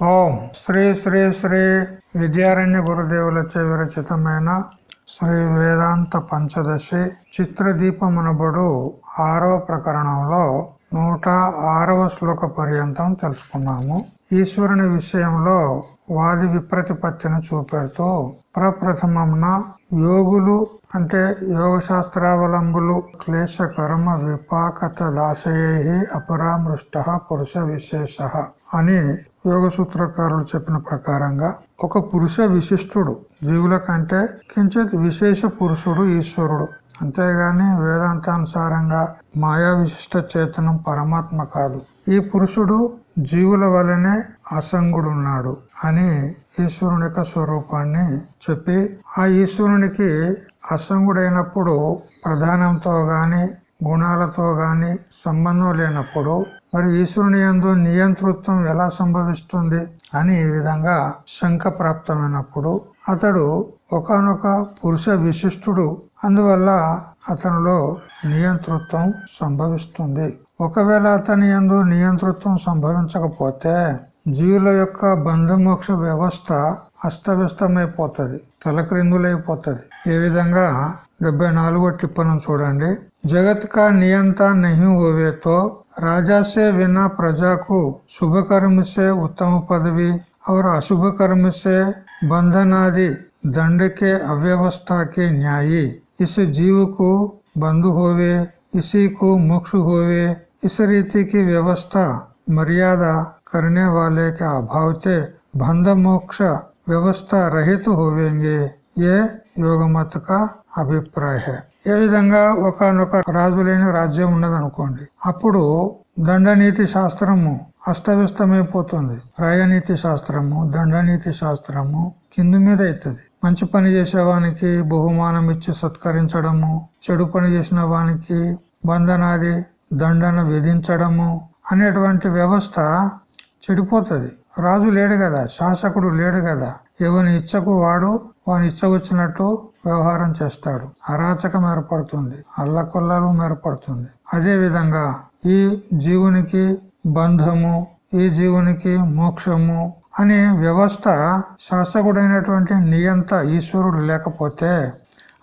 ఓం శ్రీ శ్రీ శ్రీ విద్యారణ్య గురుదేవులచే విరచితమైన శ్రీ వేదాంత పంచదశి చిత్రదీపమునబడు ఆరవ ప్రకరణంలో నూట ఆరవ శ్లోక పర్యంతం తెలుసుకున్నాము. ఈశ్వరుని విషయంలో వాది విప్రతిపత్తిని చూపెడుతూ ప్రప్రథమంన యోగులు అంటే యోగ శాస్త్రావలంబులు క్లేశ కర్మ విపాకత దాసయే అపరామృష్ట పురుష విశేష అని యోగ సూత్రకారులు చెప్పిన ప్రకారంగా ఒక పురుష విశిష్టుడు జీవుల కంటే కించిత్ విశేష పురుషుడు ఈశ్వరుడు. అంతేగాని వేదాంతానుసారంగా మాయా విశిష్ట చేతనం పరమాత్మ కాదు. ఈ పురుషుడు జీవుల వలనే అసంగుడున్నాడు అని ఈశ్వరుని యొక్క స్వరూపాన్ని చెప్పి ఆ ఈశ్వరునికి అసంగుడైనప్పుడు ప్రధానంతో గాని గుణాలతో గాని సంబంధం లేనప్పుడు మరి ఈశ్వరుని ఎందు నియంతృత్వం ఎలా సంభవిస్తుంది అని ఈ విధంగా శంక ప్రాప్తమైనప్పుడు అతడు ఒకనొక పురుష విశిష్టుడు. అందువల్ల అతనిలో నియంతృత్వం సంభవిస్తుంది. ఒకవేళ అతని ఎందు నియంతృత్వం సంభవించకపోతే జీవుల యొక్క బంధమోక్ష వ్యవస్థ అస్తవ్యస్తమైపోతుంది తలక్రిందులైపోతుంది. ఏ విధంగా డెబ్బై నాలుగో టిప్పణం చూడండి. जगत का नियंता नहीं होवे तो राजा से बिना प्रजा को शुभ कर्म से उत्तम पदवी और अशुभ कर्म से बंधन आदि दंड के अव्यवस्था के न्यायी इस जीव को बंधु होवे, इसी को मुक्त होवे, इस रीति की व्यवस्था मर्यादा करने वाले के अभाव से बंध मोक्ष व्यवस्था रहित तो होवेंगे, ये योग मत का अभिप्राय है। ఏ విధంగా ఒకనొక రాజు లేని రాజ్యం ఉన్నదనుకోండి అప్పుడు దండనీతి శాస్త్రము అస్తవ్యస్తమైపోతుంది. రాయనీతి శాస్త్రము దండనీతి శాస్త్రము కింద మీద అవుతుంది మంచి పని చేసేవానికి బహుమానం ఇచ్చి సత్కరించడము చెడు పని చేసిన వానికి బంధనాది దండన విధించడము అనేటువంటి వ్యవస్థ చెడిపోతుంది. రాజు లేడు కదా శాసకుడు లేడు కదా. ఎవని ఇచ్చకు వాడు వాని ఇచ్చ వచ్చినట్టు వ్యవహారం చేస్తాడు. అరాచకం ఏర్పడుతుంది. అల్లకొల్లలు ఏర్పడుతుంది. అదే విధంగా ఈ జీవునికి బంధము ఈ జీవునికి మోక్షము అనే వ్యవస్థ శాసకుడైనటువంటి నియంత ఈశ్వరుడు లేకపోతే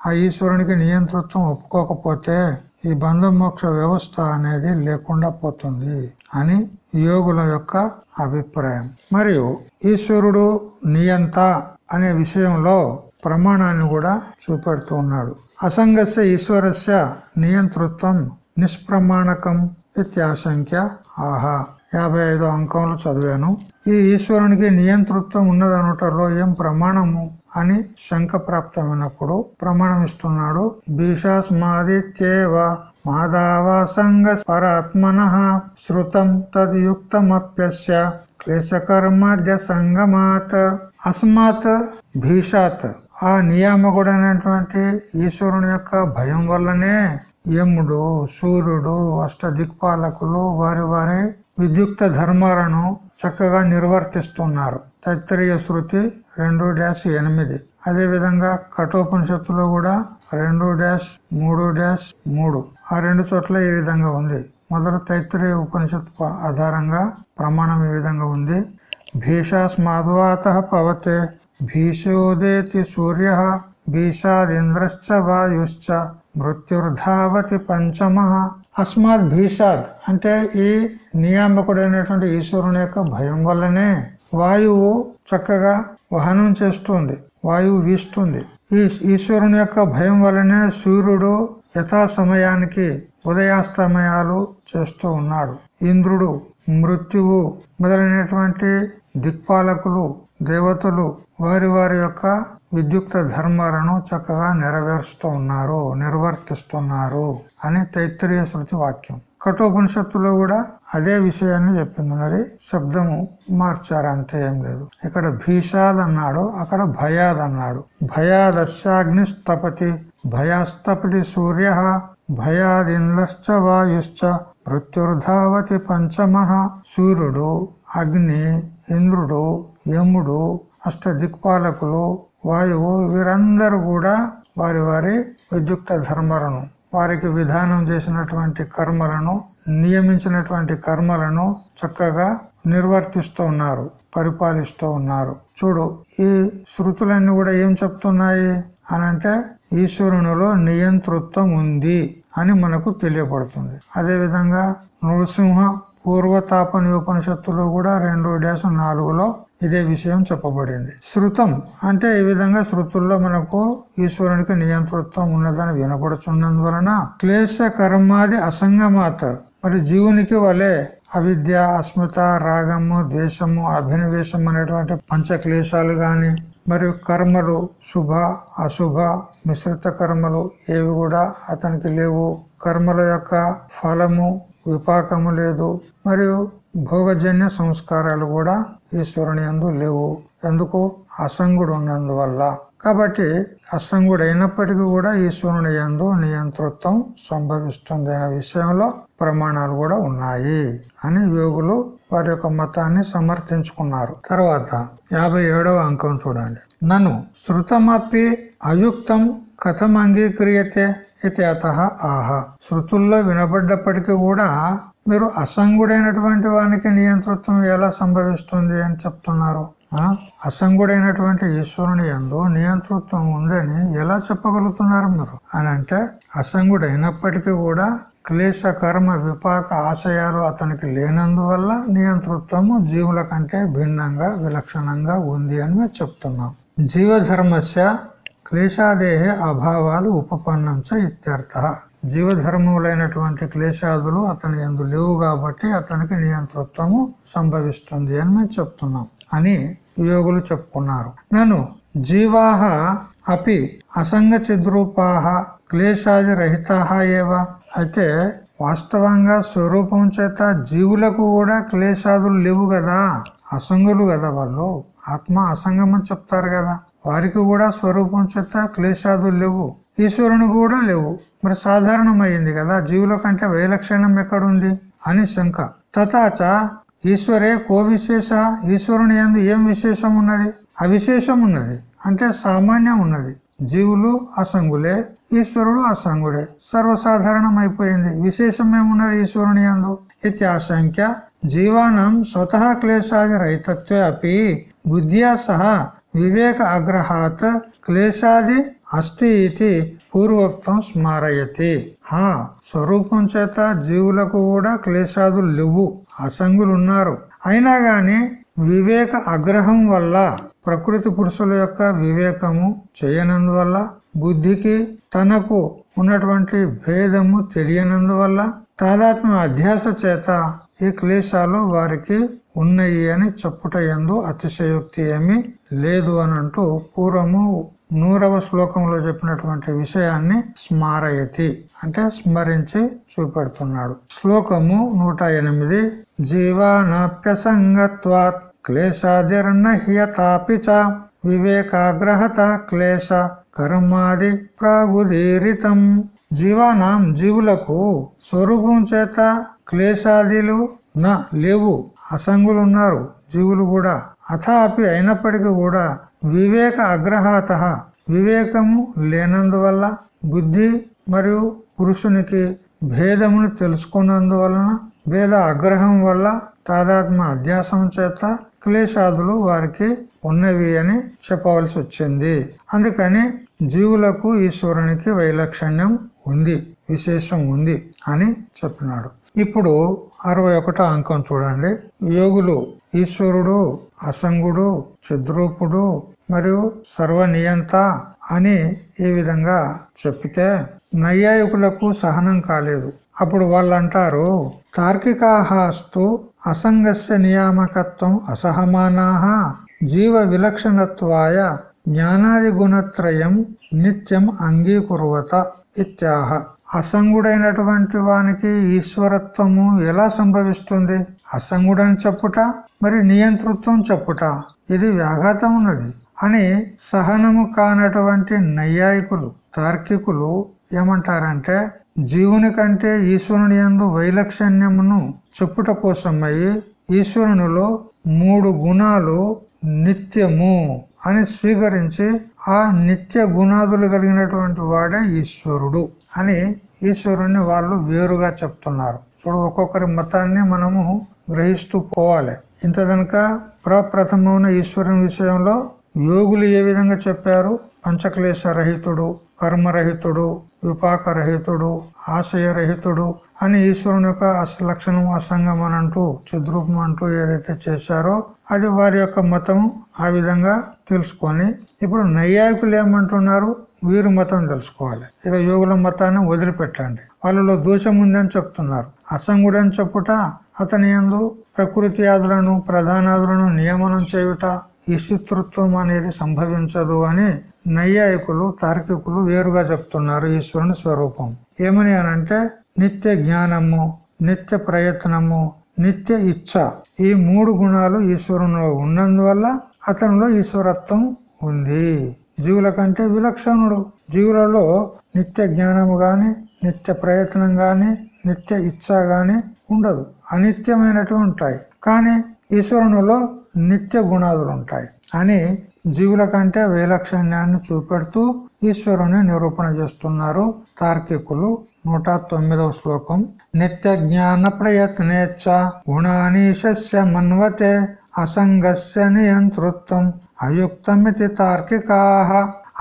ఆ ఈశ్వరునికి నియంతృత్వం ఒప్పుకోకపోతే ఈ బంధమోక్ష వ్యవస్థ అనేది లేకుండా పోతుంది అని యోగుల యొక్క అభిప్రాయం. మరియు ఈశ్వరుడు నియంత అనే విషయంలో ప్రమాణాన్ని కూడా చూపెడుతూ ఉన్నాడు. అసంగస్య ఈశ్వరస్య నియంతృత్వం నిష్ప్రమాణకం ఇత్యాశంఖ్య ఆహా యాభై ఐదో అంకంలో చదివాను. ఈ ఈశ్వరునికి నియంతృత్వం ఉన్నదనుటలో ఏం ప్రమాణము అని శంక ప్రాప్తమైనప్పుడు ప్రమాణం ఇస్తున్నాడు భీషాస్మాదిత్యేవ మాధవ పరాత్మన శృతం తద్యుక్తమప్యస్య క్లేశకర్మాద్య సంగమాత్ అస్మాత్ భీషాత్. ఆ నియామకుడైనటువంటి ఈశ్వరుని యొక్క భయం వల్లనే యముడు సూర్యుడు అష్ట దిక్పాలకులు వారి వారి విద్యుక్త ధర్మాలను చక్కగా నిర్వర్తిస్తున్నారు. తైత్రీయ శృతి రెండు డాష్ ఎనిమిది. అదేవిధంగా కఠోపనిషత్తులో కూడా రెండు డాష్ మూడు డాష్ మూడు. ఆ రెండు చోట్ల ఈ విధంగా ఉంది? మొదట తైత్రీయ ఉపనిషత్తు ఆధారంగా ప్రమాణం ఈ విధంగా ఉంది? భీషాస్మాద్వాత పవతే భీషోదేతి సూర్య భీషాదింద్రశ్చ వాయుశ్చ మృత్యుర్ధావతి పంచమ అస్మాత్ భీషాద్ అంటే ఈ నియామకుడైనటువంటి ఈశ్వరుని యొక్క భయం వల్లనే వాయువు చక్కగా వహనం చేస్తుంది వాయువు వీస్తుంది. ఈ ఈశ్వరుని యొక్క భయం వల్లనే సూర్యుడు యథా సమయానికి ఉదయాస్తమయాలు చేస్తూ ఉన్నాడు. ఇంద్రుడు మృత్యువు మొదలైనటువంటి దిక్పాలకులు దేవతలు వారి వారి యొక్క విద్యుక్త ధర్మాలను చక్కగా నెరవేరుస్తూ ఉన్నారు నిర్వర్తిస్తున్నారు అని తైత్రీయ శృతి వాక్యం. కఠోపనిషత్తులో కూడా అదే విషయాన్ని చెప్పింది. మరి శబ్దము మార్చారు అంతే ఏం లేదు. ఇక్కడ భీషాద్ అన్నాడు అక్కడ భయాద్ అన్నాడు భయాదశాగ్నిస్తపతి భయాస్తపతి సూర్య భయాదిన్లశ్చ వాయుశ్చ మృత్యుర్ధావతి పంచమహ సూర్యుడు అగ్ని ఇంద్రుడు యముడు అష్ట దిక్పాలకులు వాయువు వీరందరూ కూడా వారి వారి విద్యుక్త ధర్మలను వారికి విధానం చేసినటువంటి కర్మలను నియమించినటువంటి కర్మలను చక్కగా నిర్వర్తిస్తూ ఉన్నారు. పరిపాలిస్తూ ఉన్నారు. చూడు ఈ శృతులన్నీ కూడా ఏం చెప్తున్నాయి? అనంటే ఈశ్వరునిలో నియంతృత్వం ఉంది అని మనకు తెలియబడుతుంది అదే విధంగా నృసింహ పూర్వతాపని ఉపనిషత్తులో కూడా రెండు డాష్ నాలుగులో ఇదే విషయం చెప్పబడింది. శృతం అంటే ఈ విధంగా శృతుల్లో మనకు ఈశ్వరునికి నియంతృత్వం ఉన్నదని వినపడుతున్నందువలన క్లేశ కర్మాది అసంగమాత మరి జీవునికి వలె అవిద్య అస్మిత రాగము ద్వేషము అభినవేశం అనేటువంటి పంచక్లేశాలు గాని మరియు కర్మలు శుభ అశుభ మిశ్రిత కర్మలు ఏవి కూడా అతనికి లేవు. కర్మల యొక్క ఫలము విపాకము లేదు. మరియు భోగజన్య సంస్కారాలు కూడా ఈశ్వరుని ఎందు లేవు. ఎందుకు? అసంగుడు ఉన్నందువల్ల. కాబట్టి అసంగుడు అయినప్పటికీ కూడా ఈశ్వరుని ఎందు నియంతృత్వం సంభవిస్తుంది అనే విషయంలో ప్రమాణాలు కూడా ఉన్నాయి అని యోగులు వారి యొక్క మతాన్ని సమర్థించుకున్నారు. తర్వాత యాభై ఏడవ అంకం చూడండి. నన్ను శృతమప్పి అయుక్తం కథం అంగీక్రియతే ఇది అత ఆహా. శృతుల్లో వినబడ్డప్పటికీ కూడా మీరు అసంగుడైనటువంటి వానికి నియంతృత్వం ఎలా సంభవిస్తుంది అని చెప్తున్నారు? అసంగుడైనటువంటి ఈశ్వరుని ఎందు నియంతృత్వం ఉందని ఎలా చెప్పగలుగుతున్నారు మీరు? అని అంటే అసంగుడైనప్పటికీ కూడా క్లేశ కర్మ విపాక ఆశయాలు అతనికి లేనందువల్ల నియంతృత్వము జీవుల కంటే భిన్నంగా విలక్షణంగా ఉంది అని మేము చెప్తున్నాం. జీవధర్మస్య క్లేశాదేహే అభావాలు ఉపపన్నంచ ఇత్యర్థ. జీవధర్మములైనటువంటి క్లేశాదులు అతని ఎందు లేవు కాబట్టి అతనికి నియంతృత్వము సంభవిస్తుంది అని మేము చెప్తున్నాం. అని యోగులు చెప్పుకున్నారు. నన్ను జీవాహ అపి అసంగ చిద్రూపాహ క్లేశాది రహిత ఏవా. అయితే వాస్తవంగా స్వరూపం చేత జీవులకు కూడా క్లేశాదులు లేవు కదా అసంగులు కదా వాళ్ళు. ఆత్మ అసంగం అని చెప్తారు కదా వారికి కూడా స్వరూపం చేత క్లేశాదులు లేవు. ఈశ్వరుని కూడా లేవు. మరి సాధారణమైంది కదా జీవుల కంటే వైలక్షణం ఎక్కడుంది? అని శంక. తథాచ ఈశ్వరే కో విశేష ఈశ్వరుని ఎందు ఏం విశేషం ఉన్నది అవిశేషం ఉన్నది అంటే సామాన్యం ఉన్నది జీవులు అసంగులే ఈశ్వరుడు అసంగుడే. సర్వసాధారణం అయిపోయింది విశేషం ఏమున్నది ఈశ్వరుని ఎందు ఇత్యాశంక్య జీవానం స్వతహ క్లేశాది రహితత్వే అపి బుద్ధ్యా సహా వివేక అగ్రహాత్ క్లేశాది అస్థి ఇది పూర్వోక్తం స్మారయతి. హా స్వరూపం చేత జీవులకు కూడా క్లేశాదులు లేవు. అసంగులు ఉన్నారు అయినా గాని వివేక అగ్రహం వల్ల ప్రకృతి పురుషుల యొక్క వివేకము చేయనందువల్ల బుద్ధికి తనకు ఉన్నటువంటి భేదము తెలియనందువల్ల తాదాత్మ అధ్యాస చేత ఈ క్లేశాలు వారికి ఉన్నాయి అని చెప్పుట ఎందు అతిశయోక్తి ఏమి లేదు అని అంటూ పూర్వము నూరవ శ్లోకంలో చెప్పినటువంటి విషయాన్ని స్మారయతి అంటే స్మరించి చూపెడుతున్నాడు. శ్లోకము నూట ఎనిమిది జీవానాప్యసంగత్వాత్ క్లేశాదిర్నహ్యతాపి చ వివేకాగ్రహత క్లేశ కర్మాది ప్రాగుదీరితం. జీవానాం జీవులకు స్వరూపం చేత క్లేశాదిలు నా లేవు అసంగులున్నారు. జీవులు కూడా అథాపి అయినప్పటికీ కూడా వివేక అగ్రహాత వివేకము లేనందువల్ల బుద్ధి మరియు పురుషునికి భేదమును తెలుసుకున్నందువలన భేద అగ్రహం వల్ల తాదాత్మ అధ్యాసం చేత క్లేశాదులు వారికి ఉన్నవి అని చెప్పవలసి వచ్చింది. అందుకని జీవులకు ఈశ్వరునికి వైలక్షణ్యం ఉంది విశేషం ఉంది అని చెప్పినాడు. ఇప్పుడు అరవై ఒకటో అంకం చూడండి. యోగులు ఈశ్వరుడు అసంగుడు చిద్రూపుడు మరియు సర్వనియంత అని ఈ విధంగా చెప్పితే నైయాయికులకు సహనం కాలేదు. అప్పుడు వాళ్ళు అంటారు తార్కికాహాస్తు అసంగస్య నియామకత్వం అసహమానాహ జీవ విలక్షణత్వాయ జ్ఞానాది గుణత్రయం నిత్యం అంగీకురువత ఇత్యాహ. అసంగుడైనటువంటి వానికి ఈశ్వరత్వము ఎలా సంభవిస్తుంది? అసంగుడని చెప్పుట మరి నియంతృత్వం చెప్పుట ఇది వ్యాఘాతం ఉన్నది అని సహనము కానటువంటి నైయాయికులు తార్కికులు ఏమంటారంటే జీవుని కంటే ఈశ్వరుని ఎందు వైలక్షణ్యమును చెప్పుట కోసమై ఈశ్వరునిలో మూడు గుణాలు నిత్యము అని స్వీకరించి ఆ నిత్య గుణాదులు కలిగినటువంటి వాడే ఈశ్వరుడు అని ఈశ్వరుణ్ణి వాళ్ళు వేరుగా చెప్తున్నారు. ఇప్పుడు ఒక్కొక్కరి మతాన్ని మనము గ్రహిస్తూ పోవాలి. ఇంత కనుక ప్రప్రథమమైన ఈశ్వరుని విషయంలో యోగులు ఏ విధంగా చెప్పారు? పంచక్లేశరహితుడు కర్మరహితుడు విపాకరహితుడు ఆశయరహితుడు అని ఈశ్వరుని యొక్క లక్షణం అసంగం అని అంటూ చిద్రూపం అంటూ ఏదైతే చేశారో అది వారి యొక్క మతం ఆ విధంగా తెలుసుకొని ఇప్పుడు నైయాయికులు ఏమంటున్నారు? వీరు మతం తెలుసుకోవాలి. ఇక యోగుల మతాన్ని వదిలిపెట్టండి. వాళ్ళలో దోషం ఉందని చెప్తున్నారు. అసంగుడని చెప్పుట అతని ఎందు ప్రకృతి ఆదులను ప్రధానాదులను నియమనం చేయుట ఈశ్వతృత్వం అనేది సంభవించదు అని నైయాయికులు తార్కికులు వేరుగా చెప్తున్నారు ఈశ్వరుని స్వరూపం. ఏమని అనంటే నిత్య జ్ఞానము నిత్య ప్రయత్నము నిత్య ఇచ్ఛ ఈ మూడు గుణాలు ఈశ్వరునిలో ఉన్నందువల్ల అతనిలో ఈశ్వరత్వం ఉంది. జీవుల కంటే విలక్షణుడు. జీవులలో నిత్య జ్ఞానము గాని నిత్య ప్రయత్నం గాని నిత్య ఇచ్ఛ గాని ఉండదు. అనిత్యమైనటువంటి ఉంటాయి. కానీ ఈశ్వరునిలో నిత్య గుణాదులు ఉంటాయి అని జీవుల కంటే వైలక్షణ్యాన్ని చూపెడుతూ ఈశ్వరుని నిరూపణ చేస్తున్నారు తార్కికులు. నూట తొమ్మిదవ శ్లోకం. నిత్య జ్ఞాన ప్రయత్నేచ్చ గుణానీశస్య మన్వతే అసంగస్య నియంతృత్వం అయుక్తమితి తార్కికాహ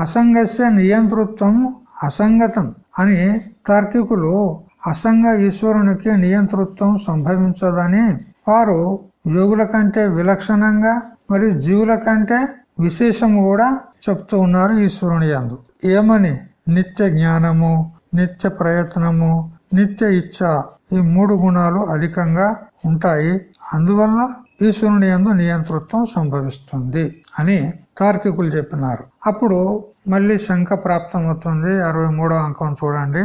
అసంగస్య నియంతృత్వం అసంగతం అని తార్కికులు అసంగ ఈశ్వరునికి నియంతృత్వం సంభవించదని వారు యోగుల కంటే విలక్షణంగా మరియు జీవుల కంటే విశేషము కూడా చెప్తూ ఉన్నారు ఈశ్వరుని యందు. ఏమని? నిత్య జ్ఞానము నిత్య ప్రయత్నము నిత్య ఇచ్చ ఈ మూడు గుణాలు అధికంగా ఉంటాయి. అందువల్ల ఈశ్వరుని యందు నియంతృత్వం సంభవిస్తుంది అని తార్కికులు చెప్పినారు. అప్పుడు మళ్ళీ శంక ప్రాప్తమవుతుంది. అరవై మూడో అంకం చూడండి.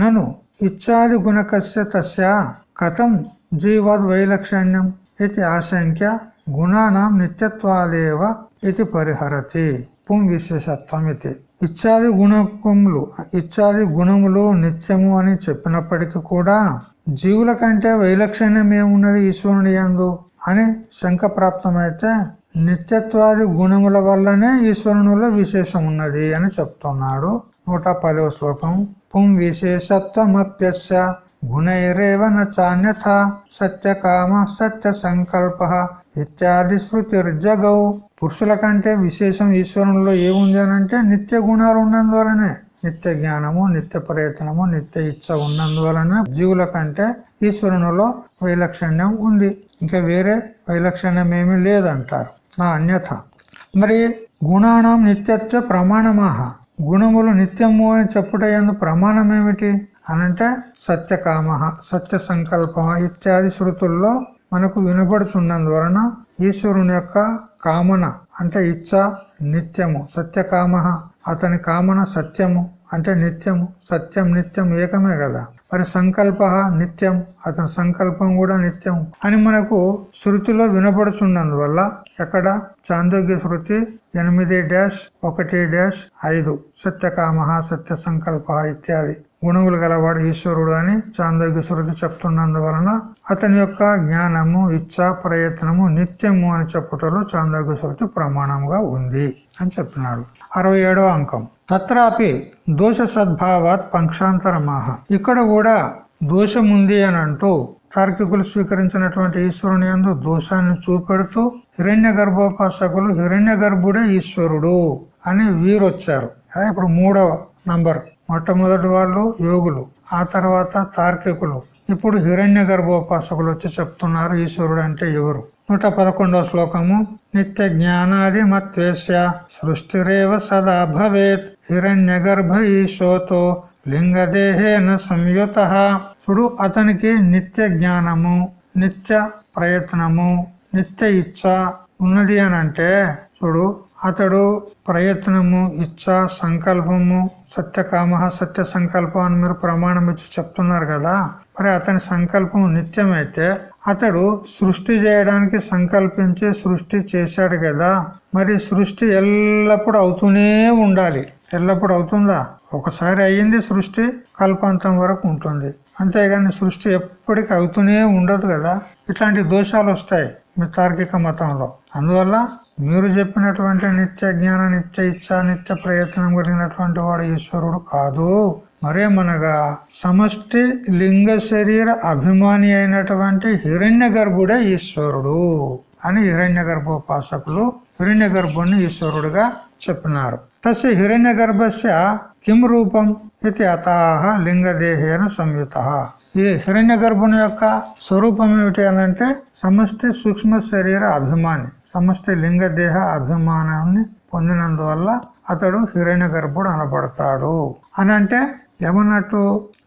నన్ను ఇచ్చాది గుణకస్య తస్య కథం జీవాద్ వైలక్షణ్యం. ఇది ఆశంక్య గుణానాం నిత్యత్వాలేవ ఇది పరిహరతి పుం విశేషత్వం ఇది ఇచ్చాది గుణకములు ఇచ్చాది గుణములు నిత్యము అని చెప్పినప్పటికీ కూడా జీవుల కంటే వైలక్షణ్యం ఏమున్నది ఈశ్వరుని ఎందు అని శంక ప్రాప్తమైతే నిత్యత్వాది గుణముల వల్లనే ఈశ్వరునిలో విశేషం ఉన్నది అని చెప్తున్నాడు నూట పదవ శ్లోకం. పుం విశేషత్వమప్యస్య గుణైరేవ నాన్యథ సత్యకామ సత్య సంకల్ప ఇత్యాది శృతిర్జగౌ. పురుషుల కంటే విశేషం ఈశ్వరునిలో ఏముంది అంటే నిత్య గుణాలు ఉన్నందువలనే నిత్య జ్ఞానము నిత్య ప్రయత్నము నిత్య ఇచ్చ ఉన్నందువలన జీవుల కంటే ఈశ్వరునిలో వైలక్షణ్యం ఉంది. ఇంకా వేరే వైలక్షణ్యం ఏమీ లేదంటారు. ఆ అన్యథ. మరి గుణానం నిత్యత్వ ప్రమాణమాహ. గుణములు నిత్యము అని చెప్పుట ఎందు ప్రమాణం ఏమిటి అనంటే సత్యకామ సత్య సంకల్ప ఇత్యాది శృతుల్లో మనకు వినబడుతున్నందువలన ఈశ్వరుని యొక్క కామన అంటే ఇచ్చ నిత్యము సత్యకామ. అతని కామన సత్యము అంటే నిత్యము సత్యం నిత్యం ఏకమే కదా. మరి సంకల్ప నిత్యం అతని సంకల్పం కూడా నిత్యం అని మనకు శృతిలో వినపడుతున్నందువల్ల ఎక్కడ? చాందోగ్య శృతి ఎనిమిది డాష్ ఒకటి డాష్ ఐదు సత్యకామ సత్య సంకల్ప ఇత్యాది. గుణములు గలవాడు ఈశ్వరుడు అని చాందోగ్యశ్వరుడు చెప్తున్నందువలన అతని యొక్క జ్ఞానము ఇచ్చ ప్రయత్నము నిత్యము అని చెప్పుటలో చాందోగ్య ప్రమాణముగా ఉంది అని చెప్పినాడు. అరవై అంకం. తత్రాపి దోష సద్భావాత్ పంక్షాంతరమాహ. ఇక్కడ కూడా దోషముంది అని అంటూ తార్కికులు స్వీకరించినటువంటి ఈశ్వరుని ఎందు దోషాన్ని చూపెడుతూ హిరణ్య గర్భోపాసకులు హిరణ్య గర్భుడే ఈశ్వరుడు అని వీరొచ్చారు. ఇప్పుడు మూడవ నంబర్. మొట్టమొదటి వాళ్ళు యోగులు ఆ తర్వాత తార్కికులు. ఇప్పుడు హిరణ్య గర్భోపాసకులు వచ్చి చెప్తున్నారు ఈశ్వరుడు అంటే ఎవరు? నూట పదకొండవ శ్లోకము. నిత్య జ్ఞానాది మత్వేశ్య సృష్టిరేవ సదా భవేత్. హిరణ్య గర్భ ఈశోతో లింగదేహేన సంయుత. ఇప్పుడు అతనికి నిత్య జ్ఞానము నిత్య ప్రయత్నము నిత్య ఇచ్చ ఉన్నది అని అంటే చూడు అతడు ప్రయత్నము ఇచ్చ సంకల్పము సత్యకామ సత్య సంకల్పం అని మీరు ప్రమాణం ఇచ్చి చెప్తున్నారు కదా మరి అతని సంకల్పం నిత్యమైతే అతడు సృష్టి చేయడానికి సంకల్పించి సృష్టి చేశాడు కదా మరి సృష్టి ఎల్లప్పుడూ అవుతూనే ఉండాలి. ఎల్లప్పుడు అవుతుందా? ఒకసారి అయ్యింది సృష్టి కల్పాంతం వరకు ఉంటుంది. అంతేగాని సృష్టి ఎప్పటికీ అవుతూనే ఉండదు కదా. ఇట్లాంటి దోషాలు వస్తాయి మీ తార్కిక మతంలో. అందువల్ల మీరు చెప్పినటువంటి నిత్య జ్ఞాన నిత్య ఇచ్చ నిత్య ప్రయత్నం కలిగినటువంటి వాడు ఈశ్వరుడు కాదు. మరేమనగా సమష్టి లింగ శరీర అభిమాని అయినటువంటి హిరణ్య గర్భుడే ఈశ్వరుడు అని హిరణ్య గర్భోపాసకులు హిరణ్య గర్భుణ్ణి ఈశ్వరుడుగా చెప్పినారు. తస్య హిరణ్య గర్భస్య కిం రూపం? ఇది అతాహ లింగదేహేన సంయుత. ఈ హిరణ్య గర్భుని యొక్క స్వరూపం ఏమిటి అనంటే సమష్టి సూక్ష్మ శరీర అభిమాని సమష్టి లింగదేహ అభిమానాన్ని పొందినందువల్ల అతడు హిరణ్య గర్భుడు అనబడతాడు. అని అంటే ఏమన్నట్టు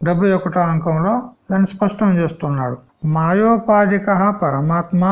డెబ్బై ఒకటో అంకంలో దాన్ని స్పష్టం చేస్తున్నాడు. మాయోపాధిక పరమాత్మ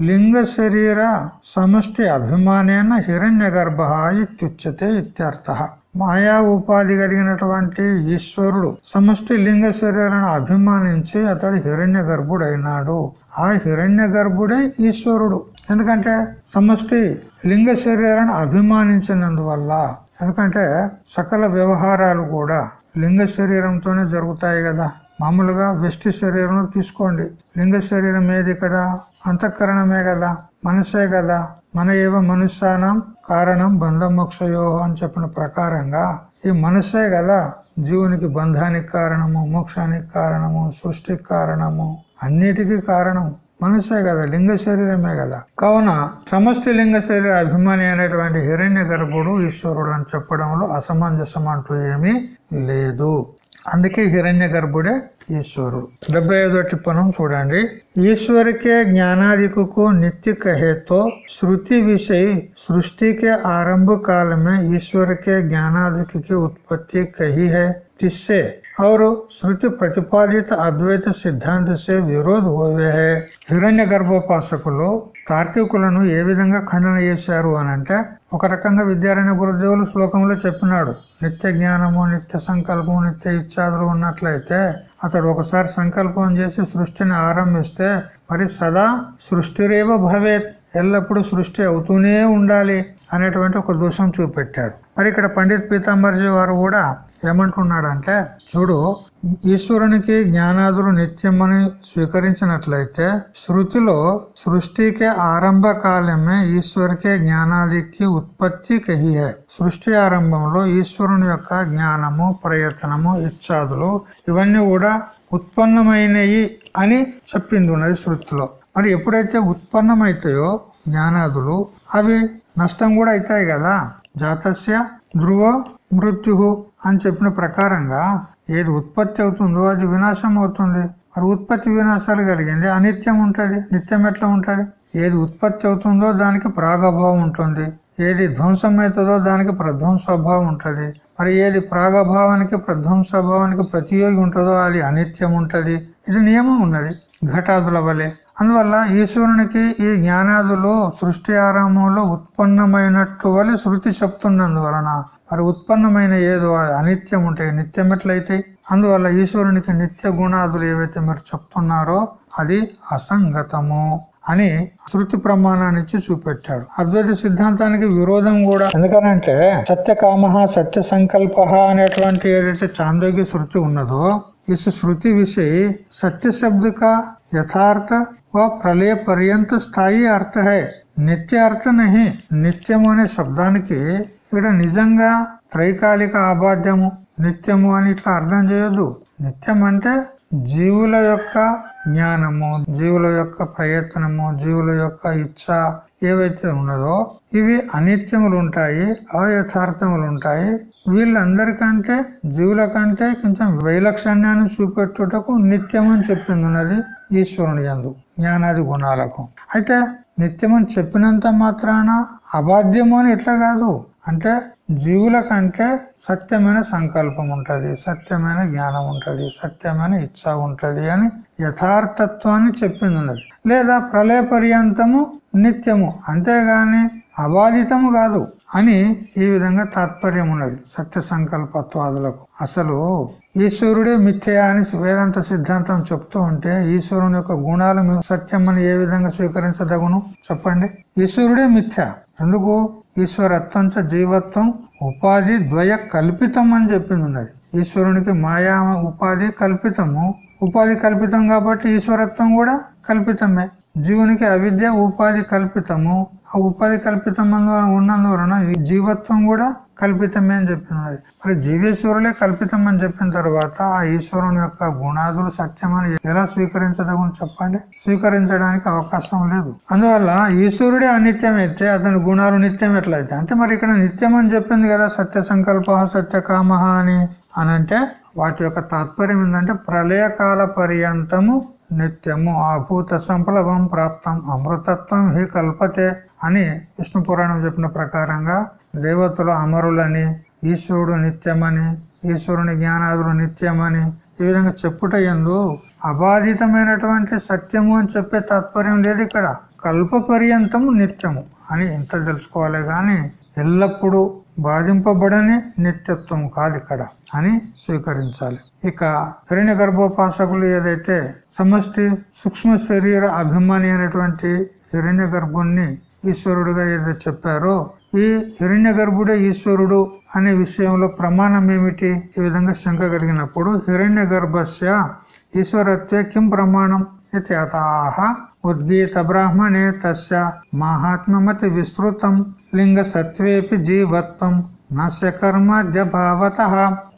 లింగ శరీర సమష్టి అభిమానేన హిరణ్య గర్భ ఇత్యుచ్యతే ఇత్యర్థ. మాయా ఉపాధి కలిగినటువంటి ఈశ్వరుడు సమష్టి లింగ శరీరాన్ని అభిమానించి అతడు హిరణ్య గర్భుడైనాడు ఆ హిరణ్య గర్భుడే ఈశ్వరుడు. ఎందుకంటే సమష్టి లింగ శరీరాన్ని అభిమానించినందువల్ల ఎందుకంటే సకల వ్యవహారాలు కూడా లింగ శరీరంతోనే జరుగుతాయి కదా. మామూలుగా వెస్టి శరీరం తీసుకోండి. లింగ శరీరం ఏది ఇక్కడ? అంతఃకరణమే కదా మనసే కదా. మన ఏవ మనుష్యానం కారణం బంధం మోక్షయో అని చెప్పిన ప్రకారంగా ఈ మనసే కదా జీవునికి బంధానికి కారణము మోక్షానికి కారణము సృష్టికి కారణము అన్నిటికీ కారణం. మనసే కదా లింగ శరీరమే కదా. కావున సమష్టి లింగ శరీర అభిమాని అయినటువంటి హిరణ్య గర్భుడు ఈశ్వరుడు అని చెప్పడంలో అసమంజసం అంటూ ఏమీ లేదు. అందుకే హిరణ్య గర్భుడే ఈశ్వరుడు డెబ్బై ఐదో టిప్పణం చూడండి ఈశ్వరకే జ్ఞానాదికు నిత్య कहे तो श्रुति विषय सृष्टि के आरंभ काल में ईश्वर के ज्ञानादि की उत्पत्ति कही है जिससे और श्रुति प्रतिपादित अद्वैत సిద్ధాంత సే విరోధ్ హోవే హే హిరణ్య గర్భోపాసకులు తార్కికులను ఏ విధంగా ఖండన చేశారు అని అంటే ఒక రకంగా విద్యారణ్య గురుదేవులు శ్లోకంలో చెప్పినాడు నిత్య జ్ఞానము నిత్య సంకల్పము నిత్య ఇచ్చాదులు ఉన్నట్లయితే అతడు ఒకసారి సంకల్పం చేసి సృష్టిని ఆరంభిస్తే మరి సదా సృష్టిరేవ భవేత్ ఎల్లప్పుడూ సృష్టి అవుతూనే ఉండాలి అనేటువంటి ఒక దోషం చూపెట్టాడు మరి ఇక్కడ పండిత్ పీతాంబర్జీ వారు కూడా ఏమంటున్నాడంటే చూడు ఈశ్వరునికి జ్ఞానాదులు నిత్యమని స్వీకరించినట్లయితే శృతిలో సృష్టికి ఆరంభ కాలమే ఈశ్వరికే జ్ఞానాదికి ఉత్పత్తి కహియే. సృష్టి ఆరంభంలో ఈశ్వరుని యొక్క జ్ఞానము ప్రయత్నము ఇచ్చాదులు ఇవన్నీ కూడా ఉత్పన్నమైనవి అని చెప్పింది ఉన్నది శృతిలో. మరి ఎప్పుడైతే ఉత్పన్నమైతాయో జ్ఞానాదులు అవి నష్టం కూడా అవుతాయి కదా. జాతస్య ధ్రువ మృత్యు అని చెప్పిన ప్రకారంగా ఏది ఉత్పత్తి అవుతుందో అది వినాశం అవుతుంది. మరి ఉత్పత్తి వినాశాలు కలిగింది అనిత్యం ఉంటుంది నిత్యం ఎట్లా ఉంటుంది? ఏది ఉత్పత్తి అవుతుందో దానికి ప్రాగభావం ఉంటుంది. ఏది ధ్వంసం అవుతుందో దానికి ప్రధ్వంసభావం ఉంటుంది. మరి ఏది ప్రాగభావానికి ప్రధ్వంసభావానికి ప్రతియోగి ఉంటుందో అది అనిత్యం ఉంటుంది. ఇది నియమం ఉన్నది ఘటాదుల వలె. అందువల్ల ఈశ్వరునికి ఈ జ్ఞానాదులు సృష్టి ఆరంభంలో ఉత్పన్నమైనట్టు వలె శృతి చెప్తున్నందువలన మరి ఉత్పన్నమైన ఏదో అనిత్యం ఉంటాయి నిత్యం ఎట్లయితే అందువల్ల ఈశ్వరునికి నిత్య గుణాదులు ఏవైతే మీరు చెప్తున్నారో అది అసంగతము అని శృతి ప్రమాణాన్ని ఇచ్చి చూపెట్టాడు. అద్వైత సిద్ధాంతానికి విరోధం కూడా ఎందుకనంటే సత్యకామ సత్య సంకల్ప అనేటువంటి ఏదైతే చాందోగ్య శృతి ఉన్నదో ఈ శృతి విషయ సత్య శబ్దక యథార్థ వ ప్రళయ పర్యంత స్థాయి అర్థ హై. నిత్య అర్థ నహి. నిత్యము అనే శబ్దానికి ఇక్కడ నిజంగా త్రైకాలిక ఆబాధ్యము నిత్యము అని ఇట్లా అర్థం చేయొద్దు. నిత్యం అంటే జీవుల యొక్క జ్ఞానము జీవుల యొక్క ప్రయత్నము జీవుల యొక్క ఇచ్చ ఏవైతే ఉన్నదో ఇవి అనిత్యములు ఉంటాయి అయథార్థములు ఉంటాయి. వీళ్ళందరికంటే జీవుల కంటే కొంచెం వైలక్షణ్యాన్ని చూపెట్టుటకు నిత్యం అని చెప్పింది ఉన్నది ఈశ్వరుని ఎందు జ్ఞానాది గుణాలకు. అయితే నిత్యమని చెప్పినంత మాత్రాన అబాధ్యము అని ఎట్లా కాదు. అంటే జీవుల కంటే సత్యమైన సంకల్పం ఉంటుంది సత్యమైన జ్ఞానం ఉంటుంది సత్యమైన ఇచ్చ ఉంటుంది అని యథార్థత్వాన్ని చెప్పింది ఉన్నది. లేదా ప్రళయ పర్యంతము నిత్యము అంతేగాని అబాధితము కాదు అని ఈ విధంగా తాత్పర్యం ఉన్నది సత్య సంకల్పత్వాదులకు. అసలు ఈశ్వరుడే మిథ్య అని వేదాంత సిద్ధాంతం చెప్తూ ఉంటే ఈశ్వరుని యొక్క గుణాలు సత్యం అని ఏ విధంగా స్వీకరించదగును? చెప్పండి. ఈశ్వరుడే మిథ్య. ఎందుకు? ఈశ్వరత్వంచ జీవత్వం ఉపాధి ద్వయ కల్పితం అని చెప్పింది ఉన్నది ఈశ్వరునికి మాయా ఉపాధి కల్పితము. ఉపాధి కల్పితం కాబట్టి ఈశ్వరత్వం కూడా కల్పితమే. జీవునికి అవిద్య ఉపాధి కల్పితము. ఆ ఉపాధి కల్పితం ఉన్నందువలన ఈ జీవత్వం కూడా కల్పితమే అని చెప్పినది. మరి జీవేశ్వరులే కల్పితం అని చెప్పిన తర్వాత ఆ ఈశ్వరుని యొక్క గుణాదులు సత్యమని ఎలా స్వీకరించదగుని చెప్పండి? స్వీకరించడానికి అవకాశం లేదు. అందువల్ల ఈశ్వరుడే అనిత్యమైతే అతని గుణాలు నిత్యం ఎట్లయితే అంటే మరి ఇక్కడ నిత్యం అని చెప్పింది కదా సత్య సంకల్ప సత్య కామ అని. అనంటే వాటి యొక్క తాత్పర్యం ఏంటంటే ప్రళయకాల పర్యంతము నిత్యము ఆభూత సంప్లవం ప్రాప్తం అమృతత్వం హి కల్పతే అని విష్ణు పురాణం చెప్పిన ప్రకారంగా దేవతలు అమరులని ఈశ్వరుడు నిత్యమని ఈశ్వరుని జ్ఞానాదులు నిత్యమని ఈ విధంగా చెప్పుట ఎందు అబాధితమైనటువంటి సత్యము అని చెప్పే తాత్పర్యం లేదు ఇక్కడ. కల్ప పర్యంతము నిత్యము అని ఇంత తెలుసుకోవాలి గాని ఎల్లప్పుడూ బాధింపబడని నిత్యత్వం కాదు ఇక్కడ అని స్వీకరించాలి. ఇక హిరణ్య గర్భోపాసకులు ఏదైతే సమష్టి సూక్ష్మ శరీర అభిమాని అయినటువంటి హిరణ్య గర్భుణ్ణి ఈశ్వరుడుగా ఏదైతే చెప్పారో ఈ హిరణ్య గర్భుడే ఈశ్వరుడు అనే విషయంలో ప్రమాణం ఏమిటి? ఈ విధంగా శంక కలిగినప్పుడు హిరణ్య గర్భస్య ఈశ్వరత్వే కిం ప్రమాణం ఇత్యాహ ఉద్గీత బ్రాహ్మణే తస్య మహాత్మ్యమతి విస్తృతం లింగ సత్వేపి జీవత్వం నస్య కర్మద్యభావత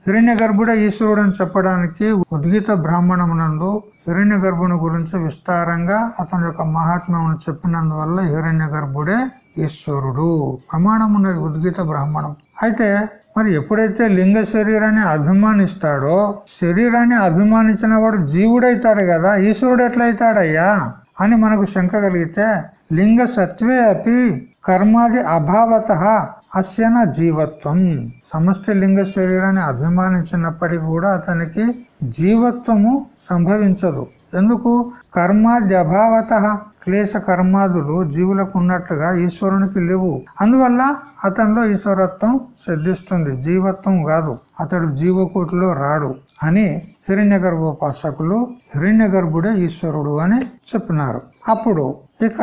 హిరణ్య గర్భుడ ఈశ్వరుడు అని చెప్పడానికి ఉద్గీత బ్రాహ్మణమునందు హిరణ్య గర్భుని గురించి విస్తారంగా అతని యొక్క మహాత్మ్యమును చెప్పినందువల్ల హిరణ్య గర్భుడే ఈశ్వరుడు. ప్రమాణం ఉన్నది ఉద్గీత బ్రాహ్మణం. అయితే మరి ఎప్పుడైతే లింగ శరీరాన్ని అభిమానిస్తాడో శరీరాన్ని అభిమానించిన వాడు జీవుడైతాడు కదా ఈశ్వరుడు ఎట్లయితాడయ్యా? అని మనకు శంక కలిగితే లింగ సత్వే అపి కర్మాది అభావత అస్యన జీవత్వం. సమష్టి లింగ శరీరాన్ని అభిమానించినప్పటికీ కూడా అతనికి జీవత్వము సంభవించదు. ఎందుకు? కర్మాద్యభావత క్లేశ కర్మాదులు జీవులకు ఉన్నట్టుగా ఈశ్వరునికి లేవు. అందువల్ల అతనిలో ఈశ్వరత్వం సిద్ధిస్తుంది. జీవత్వం కాదు. అతడు జీవకోటిలో రాడు అని హిరణ్య గర్భోపాసకులు హిరణ్య గర్భుడే ఈశ్వరుడు అని చెప్పినారు. అప్పుడు ఇక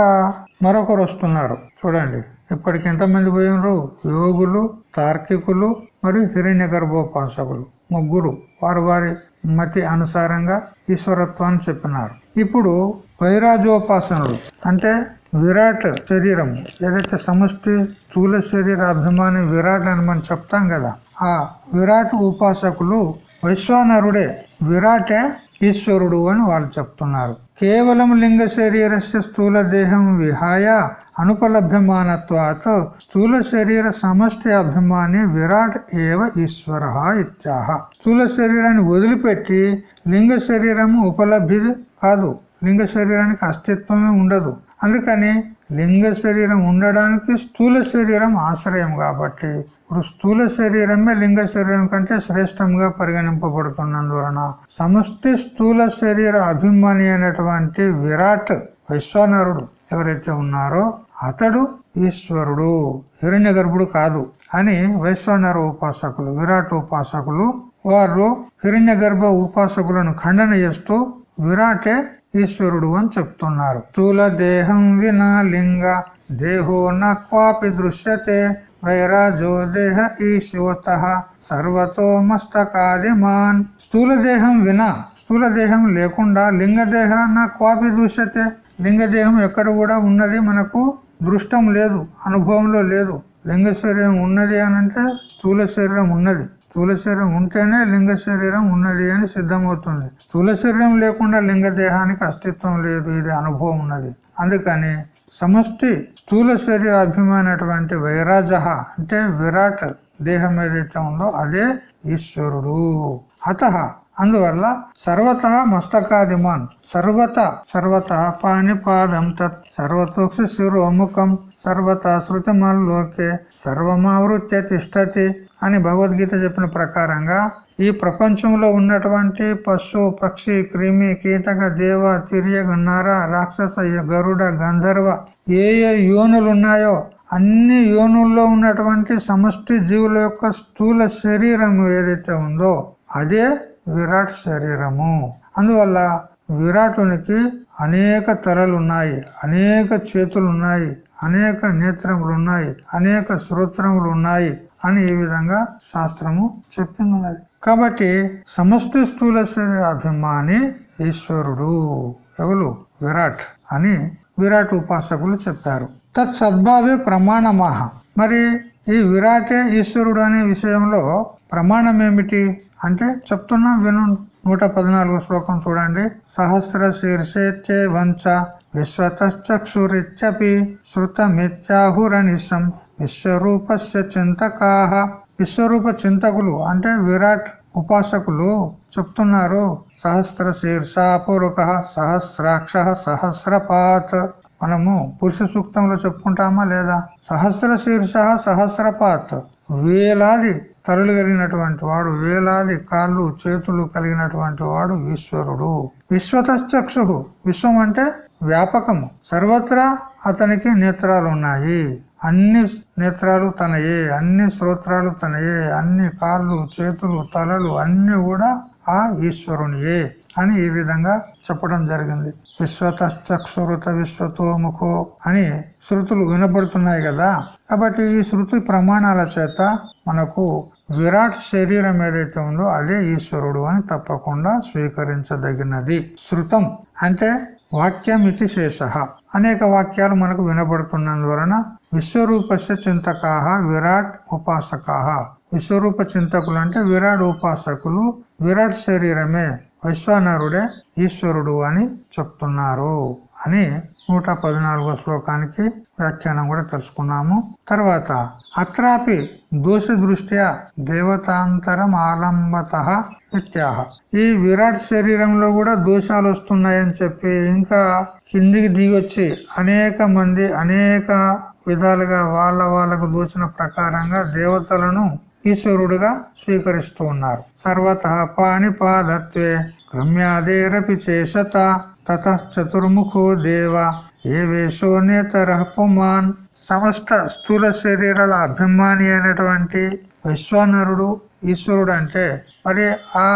మరొకరు వస్తున్నారు. చూడండి. ఇప్పటికి ఎంతమంది పోయినరు? యోగులు తార్కికులు మరియు హిరణ్య గర్భోపాసకులు ముగ్గురు. వారు వారి మతి అనుసారంగా ఈశ్వరత్వాన్ని చెప్పినారు. ఇప్పుడు వైరాజోపాసనుడు అంటే విరాట్ శరీరం. ఏదైతే సమష్టి స్థూల శరీర అభిమాని విరాట్ అని మనం చెప్తాం కదా ఆ విరాట్ ఉపాసకులు వైశ్వానరుడే. విరాటే ఈశ్వరుడు అని వాళ్ళు చెప్తున్నారు. కేవలం లింగ శరీరస్య స్థూల దేహం విహాయ అనుపలభ్యమానత్వాత స్థూల శరీర సమష్టి అభిమాని విరాట్ ఏవ ఈశ్వర ఇత్యాహ. స్థూల శరీరాన్ని వదిలిపెట్టి లింగ శరీరము ఉపలబ్ధి కాదు. లింగ శరీరానికి అస్తిత్వమే ఉండదు. అందుకని లింగ శరీరం ఉండడానికి స్థూల శరీరం ఆశ్రయం కాబట్టి ఇప్పుడు స్థూల శరీరమే లింగ శరీరం కంటే శ్రేష్టంగా పరిగణింపబడుతున్నందువలన సమస్తి స్థూల శరీర అభిమాని అయినటువంటి విరాట్ విశ్వనరుడు ఎవరైతే ఉన్నారో అతడు ఈశ్వరుడు హిరణ్య గర్భుడు కాదు అని వైశ్వనర ఉపాసకులు విరాట్ ఉపాసకులు వారు హిరణ్య గర్భ ఉపాసకులను ఖండన చేస్తూ విరాటే ఈశ్వరుడు అని చెప్తున్నారు. స్థూల దేహం వినా లింగ దేహో నక్వాపి దృశ్యతే వైరాజో దేహ ఈశోత సర్వతో మస్తకాదిమాన్. స్థూల దేహం వినా స్థూల దేహం లేకుండా లింగదేహ నా క్వాపి దృశ్యతే లింగదేహం ఎక్కడ కూడా ఉన్నది మనకు దృష్టం లేదు అనుభవంలో లేదు. లింగ శరీరం ఉన్నది అని అంటే స్థూల శరీరం ఉన్నది. స్థూల శరీరం ఉంటేనే లింగ శరీరం ఉన్నది అని సిద్ధమవుతుంది. స్థూల శరీరం లేకుండా లింగ దేహానికి అస్తిత్వం లేదు ఇది అనుభవం ఉన్నది. అందుకని సమష్టి స్థూల శరీర అభిమానటువంటి వైరాజ అంటే విరాట్ దేహం ఏదైతే ఉందో అదే ఈశ్వరుడు. అత అందువల్ల సర్వత మస్తకాదిమాన్ సర్వత సర్వత పాణిపాదం తత్ సర్వతోక్ష శిరోముఖం సర్వత శృతిమల్లోకే సర్వమావృత్య తిష్టతి అని భగవద్గీత చెప్పిన ప్రకారంగా ఈ ప్రపంచంలో ఉన్నటువంటి పశు పక్షి క్రిమి కీటక దేవ తిరియగ నర రాక్షస గరుడ గంధర్వ ఏ ఏ యోనులు ఉన్నాయో అన్ని యోనుల్లో ఉన్నటువంటి సమష్టి జీవుల యొక్క స్థూల శరీరం ఏదైతే ఉందో అదే విరాట్ శరీరము. అందువల్ల విరాటునికి అనేక తలలు ఉన్నాయి అనేక చేతులు ఉన్నాయి అనేక నేత్రములు ఉన్నాయి అనేక శ్రోత్రములు ఉన్నాయి అని ఈ విధంగా శాస్త్రము చెప్పింది కాబట్టి సమస్త స్థూల శరీర అభిమాని ఈశ్వరుడు. ఎవరు? విరాట్ అని విరాట్ ఉపాసకులు చెప్పారు. తత్ సద్భావే ప్రమాణమాహ. మరి ఈ విరాటే ఈశ్వరుడు అనే విషయంలో ప్రమాణం ఏమిటి? అంటే చెప్తున్నా విను నూట పద్నాలుగు శ్లోకం చూడండి. సహస్ర శీర్షేత్యే వంచ విశ్వతశ్చక్షురిత్యపి శృతమిత్యాహురనిశం విశ్వరూపస్య చింతకాహ విశ్వరూప చింతకులు అంటే విరాట్ ఉపాసకులు చెప్తున్నారు. సహస్ర శీర్షపూర్వకः సహస్రాక్ష సహస్రపాత్. మనము పురుష సూక్తంలో చెప్పుకుంటామా లేదా? సహస్ర శీర్ష సహస్రపాత్. వేలాది తలలు కలిగినటువంటి వాడు వేలాది కాళ్ళు చేతులు కలిగినటువంటి వాడు ఈశ్వరుడు. విశ్వతశ్చక్షు విశ్వం అంటే వ్యాపకము. సర్వత్రా అతనికి నేత్రాలు ఉన్నాయి అన్ని నేత్రాలు తనయే అన్ని శ్రోత్రాలు తనయే అన్ని కాళ్ళు చేతులు తలలు అన్ని కూడా ఆ ఈశ్వరునియే అని ఈ విధంగా చెప్పడం జరిగింది. విశ్వతశ్చక్షురుత విశ్వతోముఖో అని శృతులు వినబడుతున్నాయి కదా. కాబట్టి ఈ శృతి ప్రమాణాల చేత మనకు విరాట్ శరీరం ఏదైతే ఉందో అదే ఈశ్వరుడు అని తప్పకుండా స్వీకరించదగినది. శృతం అంటే వాక్యం ఇది శేష. అనేక వాక్యాలు మనకు వినబడుతున్నందువలన విశ్వరూపస్య చింతకాహ విరాట్ ఉపాసకాహ విశ్వరూప చింతకులు అంటే విరాట్ ఉపాసకులు విరాట్ శరీరమే విశ్వనరుడే ఈశ్వరుడు అని చెప్తున్నారు అని నూట పద్నాలుగో శ్లోకానికి వ్యాఖ్యానం కూడా తెలుసుకున్నాము. తర్వాత అత్రాపి దోష దృష్ట్యా దేవతాంతరం ఆలంబత ఇత్యాహ. ఈ విరాట్ శరీరంలో కూడా దోషాలు వస్తున్నాయని చెప్పి ఇంకా కిందికి దిగొచ్చి అనేక మంది అనేక విధాలుగా వాళ్ళ వాళ్ళకు దోచిన ప్రకారంగా దేవతలను ఈశ్వరుడుగా స్వీకరిస్తూ ఉన్నారు. సర్వత పాణిపాదత్వే క్రమ్యాదేరపి చేసత తత చతుర్ముఖో దేవ ఏ వేషో నేతర పుమాన్. సమస్త స్థూల శరీరాల అభిమాని అయినటువంటి విశ్వనరుడు ఈశ్వరుడు అంటే మరి ఆ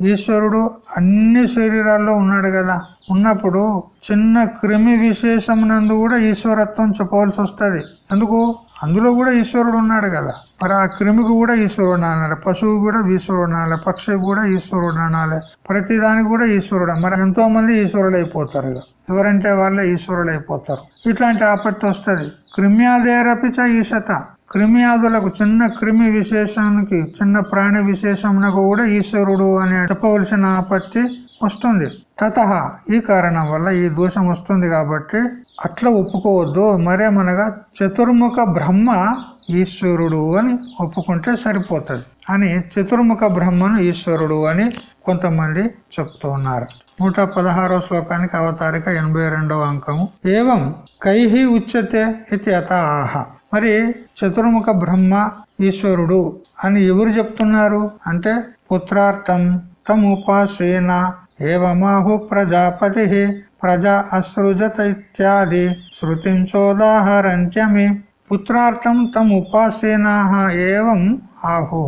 ఈశ్వరుడు అన్ని శరీరాల్లో ఉన్నాడు కదా. ఉన్నప్పుడు చిన్న క్రిమి విశేషమునందు కూడా ఈశ్వరత్వం చెప్పవలసి వస్తుంది. ఎందుకు అందులో కూడా ఈశ్వరుడు ఉన్నాడు కదా. మరి ఆ క్రిమికి కూడా ఈశ్వరుడు అనాలి. పశువు కూడా ఈశ్వరుడు అనాలి. పక్షి కూడా ఈశ్వరుడు అనాలి. ప్రతి దానికి కూడా ఈశ్వరుడు మరి ఎంతో మంది ఈశ్వరుడు అయిపోతారు ఎవరంటే వాళ్ళే ఈశ్వరుడు అయిపోతారు ఇట్లాంటి ఆపత్తి వస్తుంది. క్రిమ్యాదేరపిచ ఈశత. క్రిమియాదులకు చిన్న క్రిమి విశేషానికి చిన్న ప్రాణి విశేషమునకు కూడా ఈశ్వరుడు అని చెప్పవలసిన ఆపత్తి వస్తుంది. తత ఈ కారణం వల్ల ఈ దోషం వస్తుంది కాబట్టి అట్లా ఒప్పుకోవద్దు. మరేమనగా చతుర్ముఖ బ్రహ్మ ఈశ్వరుడు అని ఒప్పుకుంటే సరిపోతుంది అని చతుర్ముఖ బ్రహ్మను ఈశ్వరుడు అని కొంతమంది చెప్తూ ఉన్నారు నూట పదహారో శ్లోకానికి అవతారిక ఎనభై రెండవ అంకము. ఏవం కైహి ఉచ్యతే ఇది ఆహ మరి చతుర్ముఖ బ్రహ్మ ఈశ్వరుడు అని ఎవరు చెప్తున్నారు? అంటే పుత్రార్థం తముపాసేన ఏవమాహు ప్రజాపతి ప్రజా అసృజత ఇత్యాది శృతిం చోదాహరంత్యమి. పుత్రార్థం తముపాసేనా ఏవం ఆహు.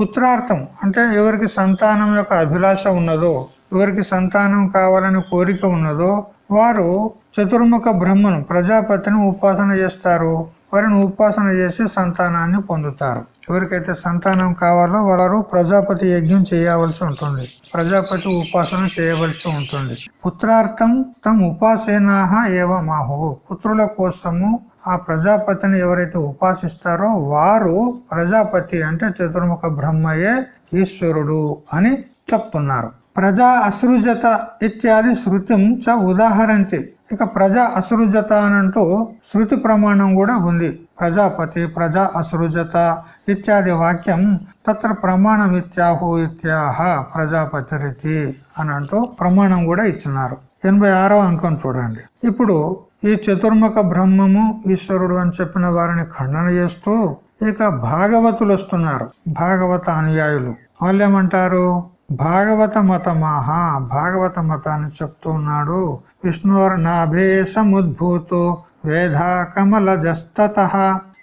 పుత్రార్థం అంటే ఎవరికి సంతానం యొక్క అభిలాష ఉన్నదో ఎవరికి సంతానం కావాలని కోరిక ఉన్నదో వారు చతుర్ముఖ బ్రహ్మను ప్రజాపతిని ఉపాసన చేస్తారు. వారిని ఉపాసన చేసి సంతానాన్ని పొందుతారు. ఎవరికైతే సంతానం కావాలో వారు ప్రజాపతి యజ్ఞం చేయవలసి ఉంటుంది. ప్రజాపతి ఉపాసన చేయవలసి ఉంటుంది. పుత్రార్థం తమ ఉపాసేనాహ ఏవమాహు పుత్రుల కోసము ఆ ప్రజాపతిని ఎవరైతే ఉపాసిస్తారో వారు ప్రజాపతి అంటే చతుర్ముఖ బ్రహ్మయే ఈశ్వరుడు అని చెప్తున్నారు. ప్రజా అసృజత ఇత్యాది శృతిం చ ఉదాహరించి ఇక ప్రజా అసృజత అనంటూ శృతి ప్రమాణం కూడా ఉంది. ప్రజాపతి ప్రజా అసృజత ఇత్యాది వాక్యం తత్ర ప్రమాణం ఇత్యాహు ఇత్యాహ ప్రజాపతి రీతి అనంటూ ప్రమాణం కూడా ఇచ్చినారు. ఎనభై అంకం చూడండి. ఇప్పుడు ఈ చతుర్ముఖ బ్రహ్మము ఈశ్వరుడు అని చెప్పిన వారిని ఖండన చేస్తూ ఇక భాగవతులు వస్తున్నారు. భాగవత అనుయాయులు వాళ్ళు ఏమంటారు భాగవత మతమాహ భాగవత మతాన్ని చెప్తున్నాడు విష్ణుర్నాభే సముద్భూతో వేధా కమల జస్తత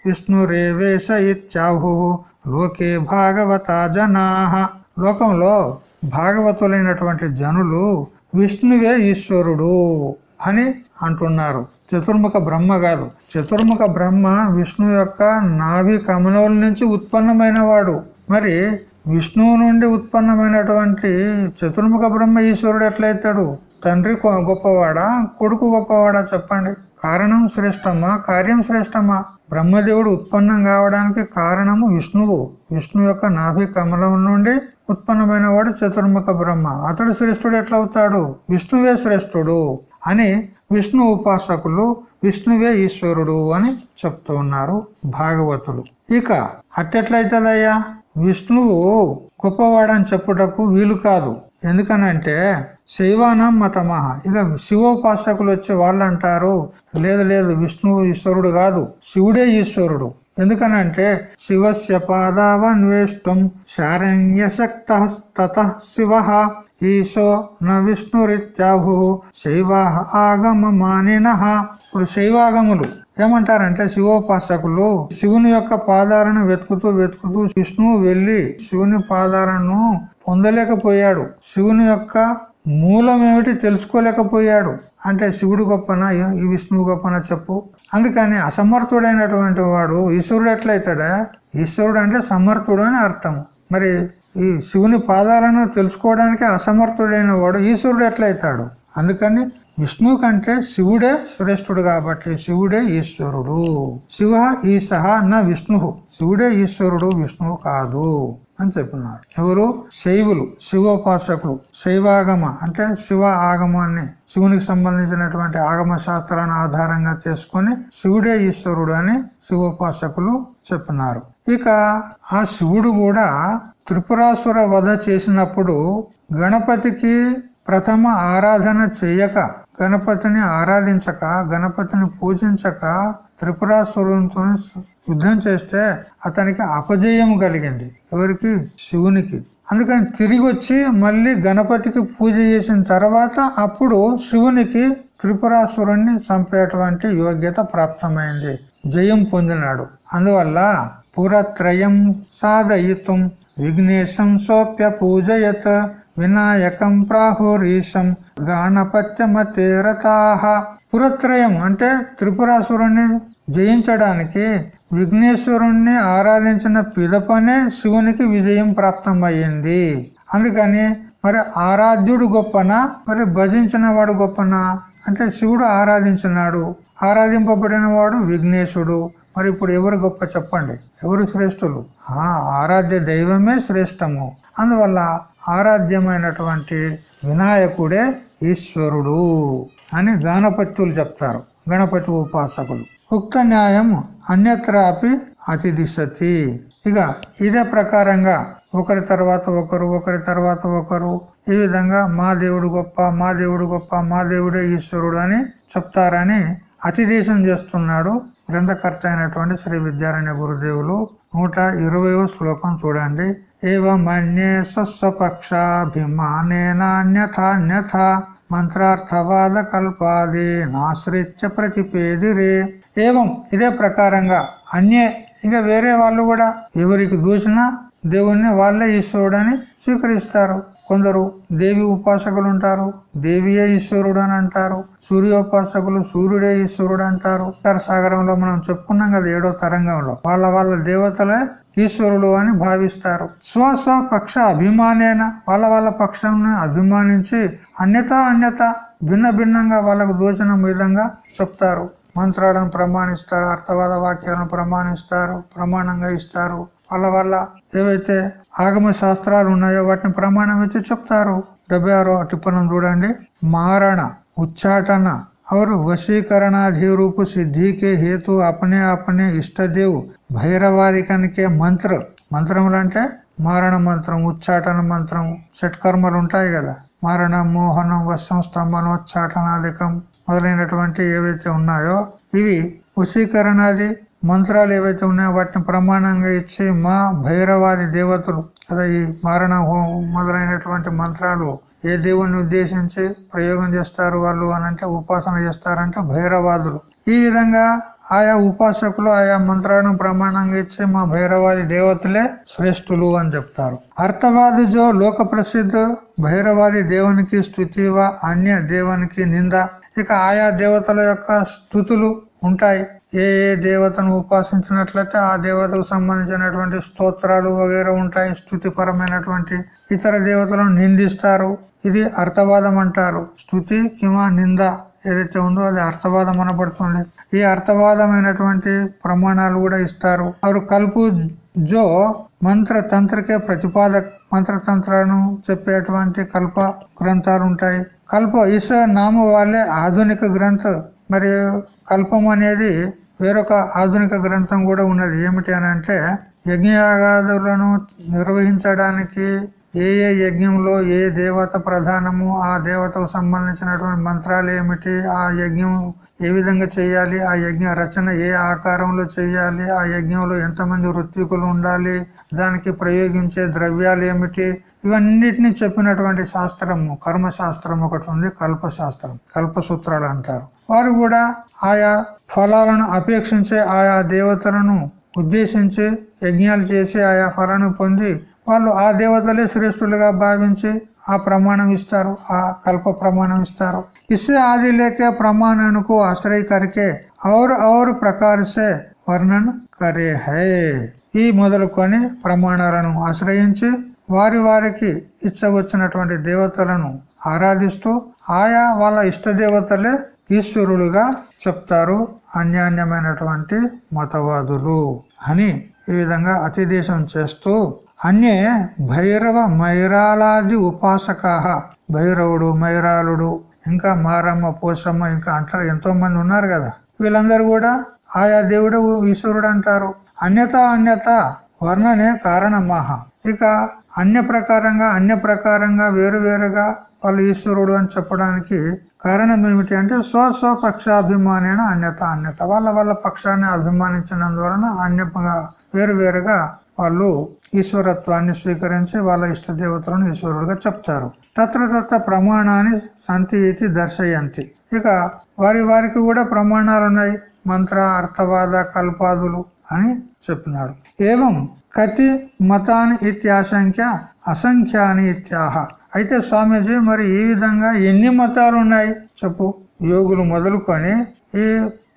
విష్ణురేవేశ ఇత్యాహు లోకే భాగవత జనా. లోకంలో భాగవతులైనటువంటి జనులు విష్ణువే ఈశ్వరుడు అని అంటున్నారు. చతుర్ముఖ బ్రహ్మ కాదు చతుర్ముఖ బ్రహ్మ విష్ణు యొక్క నాభి కమనోల నుంచి ఉత్పన్నమైన వాడు మరి విష్ణువు నుండి ఉత్పన్నమైనటువంటి చతుర్ముఖ బ్రహ్మ ఈశ్వరుడు ఎట్లయితాడు? తండ్రి గొప్పవాడా? కొడుకు గొప్పవాడా చెప్పండి. కారణం శ్రేష్టమా? కార్యం శ్రేష్టమా? బ్రహ్మదేవుడు ఉత్పన్నం కావడానికి కారణము విష్ణువు. విష్ణు యొక్క నాభి కమలం నుండి ఉత్పన్నమైన వాడు చతుర్ముఖ బ్రహ్మ. అతడు శ్రేష్ఠుడు ఎట్లవుతాడు? విష్ణువే శ్రేష్ఠుడు అని విష్ణు ఉపాసకులు విష్ణువే ఈశ్వరుడు అని చెప్తూ ఉన్నారు భాగవతులు. ఇక అట్టెట్లయితదయ్యా? విష్ణువు గొప్పవాడని చెప్పుటకు వీలు కాదు. ఎందుకనంటే శైవానం మతమహ. ఇక శివోపాసకులు వచ్చి వాళ్ళు అంటారు లేదు లేదు విష్ణువు ఈశ్వరుడు కాదు శివుడే ఈశ్వరుడు. ఎందుకనంటే శివస్య పాదావన్వేష్టం శారణ్య శక్త శివ ఈశో న విష్ణురిత్యాహు శైవా ఆగమ మానిన ఇప్పుడు శైవాగములు ఏమంటారంటే శివోపాసకులు శివుని యొక్క పాదాలను వెతుకుతూ వెతుకుతూ విష్ణువు వెళ్ళి శివుని పాదాలను పొందలేకపోయాడు. శివుని యొక్క మూలం ఏమిటి తెలుసుకోలేకపోయాడు. అంటే శివుడు గొప్పనా? ఈ విష్ణువు గొప్పనా చెప్పు. అందుకని అసమర్థుడైనటువంటి వాడు ఈశ్వరుడు ఎట్లయితాడా? ఈశ్వరుడు అంటే సమర్థుడు అని అర్థం మరి ఈ శివుని పాదాలను తెలుసుకోవడానికి అసమర్థుడైన వాడు ఈశ్వరుడు ఎట్లయితాడు? అందుకని విష్ణు కంటే శివుడే శ్రేష్ఠుడు కాబట్టి శివుడే ఈశ్వరుడు. శివ ఈశ నా విష్ణు. శివుడే ఈశ్వరుడు విష్ణువు కాదు అని చెప్పినారు. ఎవరు? శైవులు శివోపాసకులు శైవాగమ అంటే శివ ఆగమాన్ని శివునికి సంబంధించినటువంటి ఆగమ శాస్త్రాన్ని ఆధారంగా చేసుకుని శివుడే ఈశ్వరుడు అని శివోపాసకులు చెప్పినారు. ఇక ఆ శివుడు కూడా త్రిపురాసుర వధ చేసినప్పుడు గణపతికి ప్రథమ ఆరాధన చేయక గణపతిని ఆరాధించక గణపతిని పూజించక త్రిపురాసురునితో యుద్ధం చేస్తే అతనికి అపజయం కలిగింది ఎవరికి? శివునికి. అందుకని తిరిగి వచ్చి మళ్ళీ గణపతికి పూజ చేసిన తర్వాత అప్పుడు శివునికి త్రిపురాసురుణ్ణి చంపేటువంటి యోగ్యత ప్రాప్తమైంది జయం పొందినాడు. అందువల్ల పురత్రయం సాధయితం విఘ్నేశం సోప్య పూజయత్ వినాయకం ప్రాహురీశం గాణపత్యమతేరతాహ. పురత్రయం అంటే త్రిపురాసురుణ్ణి జయించడానికి విఘ్నేశ్వరుణ్ణి ఆరాధించిన పిదపనే శివునికి విజయం ప్రాప్తమయ్యింది. అందుకని మరి ఆరాధ్యుడు గొప్పనా? మరి భజించిన వాడు గొప్పనా? అంటే శివుడు ఆరాధించినాడు. ఆరాధింపబడిన వాడు విఘ్నేశుడు. మరి ఇప్పుడు ఎవరు గొప్ప చెప్పండి? ఎవరు శ్రేష్ఠులు? ఆ ఆరాధ్య దైవమే శ్రేష్టము. అందువల్ల ఆరాధ్యమైనటువంటి వినాయకుడే ఈశ్వరుడు అని గణపత్యులు చెప్తారు గణపతి ఉపాసకులు. ఉక్త న్యాయం అన్యత్రాపి అతిదిశతి. ఇక ఇదే ప్రకారంగా ఒకరి తర్వాత ఒకరు ఒకరి తర్వాత ఒకరు ఈ విధంగా మా దేవుడు గొప్ప మా దేవుడు గొప్ప మా దేవుడే ఈశ్వరుడు అని చెప్తారని అతిదేశం చేస్తున్నాడు గ్రంథకర్త అయినటువంటి శ్రీ విద్యారణ్య గురుదేవులు. నూట ఇరవయో శ్లోకం చూడండి. ఏవమన్యే స్వస్వపక్షాభిమానేనాన్యథాన్యథ మంత్రార్థవాద కల్పాది నాశ్రిత్య ప్రతిపేదిరే. ఏవం ఇదే ప్రకారంగా అన్యే ఇంకా వేరే వాళ్ళు కూడా ఎవరికి దూసినా దేవుణ్ణి వాళ్ళే ఈశ్వరుడని స్వీకరిస్తారు. కొందరు దేవి ఉపాసకులు ఉంటారు దేవియే ఈశ్వరుడు అని అంటారు సూర్యోపాసకులు సూర్యుడే ఈశ్వరుడు అంటారు సాగరంలో మనం చెప్పుకున్నాం కదా ఏడో తరంగంలో. వాళ్ళ వాళ్ళ దేవతలే ఈశ్వరుడు అని భావిస్తారు. స్వ స్వ పక్ష అభిమానేన వాళ్ళ వాళ్ళ పక్షం అభిమానించి అన్యత అన్యత భిన్న భిన్నంగా వాళ్ళకు దోచిన విధంగా చెప్తారు. మంత్రాలను ప్రమాణిస్తారు అర్థవాద వాక్యాలను ప్రమాణిస్తారు ప్రమాణంగా ఇస్తారు. వాళ్ళ వల్ల ఏవైతే ఆగమ శాస్త్రాలు ఉన్నాయో వాటిని ప్రమాణం ఇచ్చి చెప్తారు డెబ్బై ఆరో టిప్పణం చూడండి మారణ ఉచ్చాటన और वशीकरणाधि रूप सिद्धि के हेतु अपने अपने इष्टदेव భైరవాదికన్ కే మంత్ర మంత్రములు అంటే మారణ మంత్రం ఉచ్చాటన మంత్రం షట్కర్మలు ఉంటాయి కదా మారణ మోహనం వశం స్తంభనం ఉచ్చాటనాధికం మొదలైనటువంటి ఏవైతే ఉన్నాయో ఇవి వశీకరణాది మంత్రాలు ఏవైతే ఉన్నాయో వాటిని ప్రమాణంగా ఇచ్చి మా భైరవాది దేవతలు అదే ఈ మారణ మొదలైనటువంటి మంత్రాలు ఏ దేవుణ్ణి ఉద్దేశించి ప్రయోగం చేస్తారు వాళ్ళు అనంటే ఉపాసన చేస్తారంటే భైరవాదులు. ఈ విధంగా ఆయా ఉపాసకులు ఆయా మంత్రాలను ప్రమాణంగా ఇచ్చి మా భైరవాది దేవతలే శ్రేష్ఠులు అని చెప్తారు. అర్థవాది జో లోక ప్రసిద్ధ భైరవాది దేవునికి స్థుతివా అన్య దేవునికి నింద. ఇక ఆయా దేవతల యొక్క స్థుతులు ఉంటాయి. ఏ ఏ దేవతను ఉపాసించినట్లయితే ఆ దేవతకు సంబంధించినటువంటి స్తోత్రాలు వగేరే ఉంటాయి స్థుతిపరమైనటువంటి ఇతర దేవతలను నిందిస్తారు. ఇది అర్థవాదం అంటారు. స్థుతి కిమా నింద ఏదైతే ఉందో అది అర్థవాదం అనబడుతుంది. ఈ అర్థవాదమైనటువంటి ప్రమాణాలు కూడా ఇస్తారు. వారు కల్పు జో మంత్ర తంత్రకే ప్రతిపాదక మంత్రతంత్రాలను చెప్పేటువంటి కల్ప గ్రంథాలు ఉంటాయి. కల్ప ఈశ్వర నామ వాళ్ళే ఆధునిక గ్రంథ. మరియు కల్పం అనేది వేరొక ఆధునిక గ్రంథం కూడా ఉన్నది. ఏమిటి అని అంటే యజ్ఞయాగాదులను నిర్వహించడానికి ఏ ఏ యజ్ఞంలో ఏ దేవత ప్రధానము ఆ దేవతకు సంబంధించినటువంటి మంత్రాలు ఏమిటి ఆ యజ్ఞం ఏ విధంగా చేయాలి ఆ యజ్ఞ రచన ఏ ఆకారంలో చేయాలి ఆ యజ్ఞంలో ఎంతమంది ఋత్వికులు ఉండాలి దానికి ప్రయోగించే ద్రవ్యాలు ఏమిటి ఇవన్నిటిని చెప్పినటువంటి శాస్త్రము కర్మ శాస్త్రం ఒకటి ఉంది కల్ప శాస్త్రం కల్ప సూత్రాలు అంటారు. వారు కూడా ఆయా ఫలాలను అపేక్షించే ఆయా దేవతలను ఉద్దేశించి యజ్ఞాలు చేసి ఆయా ఫలాన్ని పొంది వాళ్ళు ఆ దేవతలే శ్రేష్ఠులుగా భావించి ఆ ప్రమాణం ఇస్తారు ఆ కల్ప ప్రమాణం ఇస్తారు. ఇసే ఆది లేకే ప్రమాణానికి ఆశ్రయకరికే కరికే ఔర్ ప్రకారసే వర్ణన్ కరే హై ఈ మొదలుకొని ప్రమాణాలను ఆశ్రయించి వారి వారికి ఇచ్చవచ్చినటువంటి దేవతలను ఆరాధిస్తూ ఆయా వాళ్ళ ఇష్ట దేవతలే ఈశ్వరుడుగా చెప్తారు అన్యాన్యమైనటువంటి మతవాదులు అని ఈ విధంగా అతిదేశం చేస్తూ అన్యే భైరవ మైరాలాది ఉపాసకాహ భైరవుడు మైరాలుడు ఇంకా మారమ్మ పోషమ్మ ఇంకా అంటారు ఎంతో మంది ఉన్నారు కదా. వీళ్ళందరూ కూడా ఆయా దేవుడు ఈశ్వరుడు అంటారు. అన్యత అన్యత వర్ణనే కారణమాహ. ఇక అన్య ప్రకారంగా అన్య ప్రకారంగా వేరు వేరుగా వాళ్ళు ఈశ్వరుడు అని చెప్పడానికి కారణం ఏమిటి అంటే స్వ పక్షాభిమానైన అన్యత అన్యత. వాళ్ళ వాళ్ళ పక్షాన్ని అభిమానించడం అన్యగా వేరు వేరుగా వాళ్ళు ఈశ్వరత్వాన్ని స్వీకరించి వాళ్ళ ఇష్ట దేవతలను ఈశ్వరుడుగా చెప్తారు. తత్ర తత్ర ప్రమాణాన్ని సంతి ఇది దర్శయంతి. ఇక వారి వారికి కూడా ప్రమాణాలు ఉన్నాయి మంత్ర అర్థవాద కల్పాదులు అని చెప్పినాడు. ఏవం కతి మతాని ఇత్యాశంఖ్య అసంఖ్యాని ఇత్యాహ. అయితే స్వామీజీ మరి ఈ విధంగా ఎన్ని మతాలు ఉన్నాయి చెప్పు. యోగులు మొదలుకొని ఈ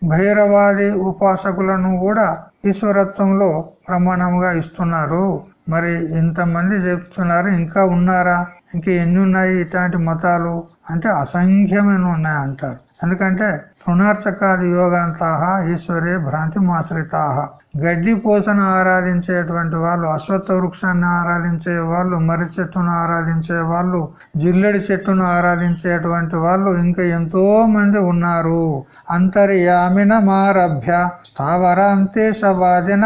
భైరవాది ఉపాసకులను కూడా ఈశ్వరత్వంలో ప్రమాణంగా ఇస్తున్నారు. మరి ఇంతమంది చెప్తున్నారు ఇంకా ఉన్నారా? ఇంకా ఎన్ని ఉన్నాయి ఇట్లాంటి మతాలు? అంటే అసంఖ్యమైన ఉన్నాయి అంటారు. ఎందుకంటే తృణార్చకాది యోగాంతాహ ఈశ్వరే భ్రాంతి మాశ్రితాహ గడ్డి పూసను ఆరాధించేటువంటి వాళ్ళు అశ్వత్థ వృక్షాన్ని ఆరాధించే వాళ్ళు మర్రి చెట్టును ఆరాధించే వాళ్ళు జిల్లెడి చెట్టును ఆరాధించేటువంటి వాళ్ళు ఇంకా ఎంతో మంది ఉన్నారు. అంతర్యామిన మారభ్య స్థావరాంతేశవాదిన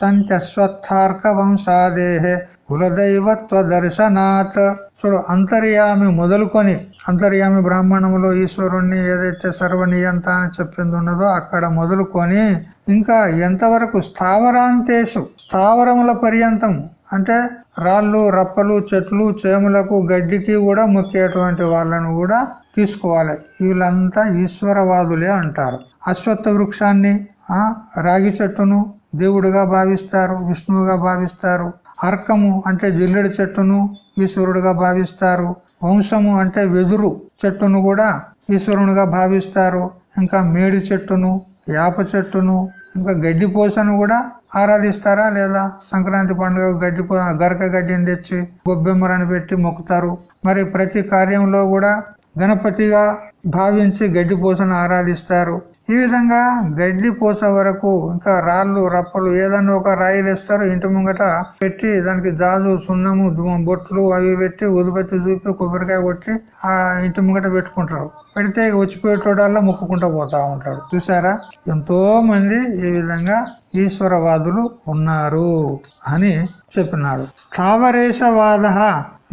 సంత్యశ్వత్థార్క వంశాదేహే కులదైవత్వ దర్శనాత్ చూడు అంతర్యామి మొదలుకొని అంతర్యామి బ్రాహ్మణములో ఈశ్వరుణ్ణి ఏదైతే సర్వనియంత అని చెప్పింది ఉన్నదో అక్కడ మొదలుకొని ఇంకా ఎంతవరకు స్థావరాంతేషు స్థావరముల పర్యంతం అంటే రాళ్ళు రప్పలు చెట్లు చేములకు గడ్డికి కూడా మొక్కేటువంటి వాళ్ళను కూడా తీసుకోవాలి. వీళ్ళంతా ఈశ్వరవాదులే అంటారు. అశ్వత్థ వృక్షాన్ని ఆ రాగి చెట్టును దేవుడిగా భావిస్తారు విష్ణువుగా భావిస్తారు. అర్కము అంటే జిల్లెడి చెట్టును ఈశ్వరుడుగా భావిస్తారు. వంశము అంటే వెదురు చెట్టును కూడా ఈశ్వరునిగా భావిస్తారు. ఇంకా మేడి చెట్టును యాప చెట్టును ఇంకా గడ్డి పోసను కూడా ఆరాధిస్తారా లేదా? సంక్రాంతి పండుగ గడ్డి గరక గడ్డిని తెచ్చి గొబ్బెమ్మరని పెట్టి మొక్కుతారు. మరి ప్రతి కార్యంలో కూడా గణపతిగా భావించి గడ్డి పోసను ఆరాధిస్తారు. ఈ విధంగా గడ్డి పూస వరకు ఇంకా రాళ్ళు రప్పలు ఏదన్నా ఒక రాయిలు వేస్తారు. ఇంటి ముంగట పెట్టి దానికి జాజు సున్నము బొట్లు అవి పెట్టి ఉదుపత్తి చూపి కొబ్బరికాయ కొట్టి ఆ ఇంటి ముంగట పెట్టుకుంటారు. పెడితే వచ్చిపోయేటోడల్లా ముక్కుకుంటూ పోతా ఉంటాడు. చూసారా ఎంతో మంది ఈ విధంగా ఈశ్వరవాదులు ఉన్నారు అని చెప్పినాడు. స్థావరేషవాద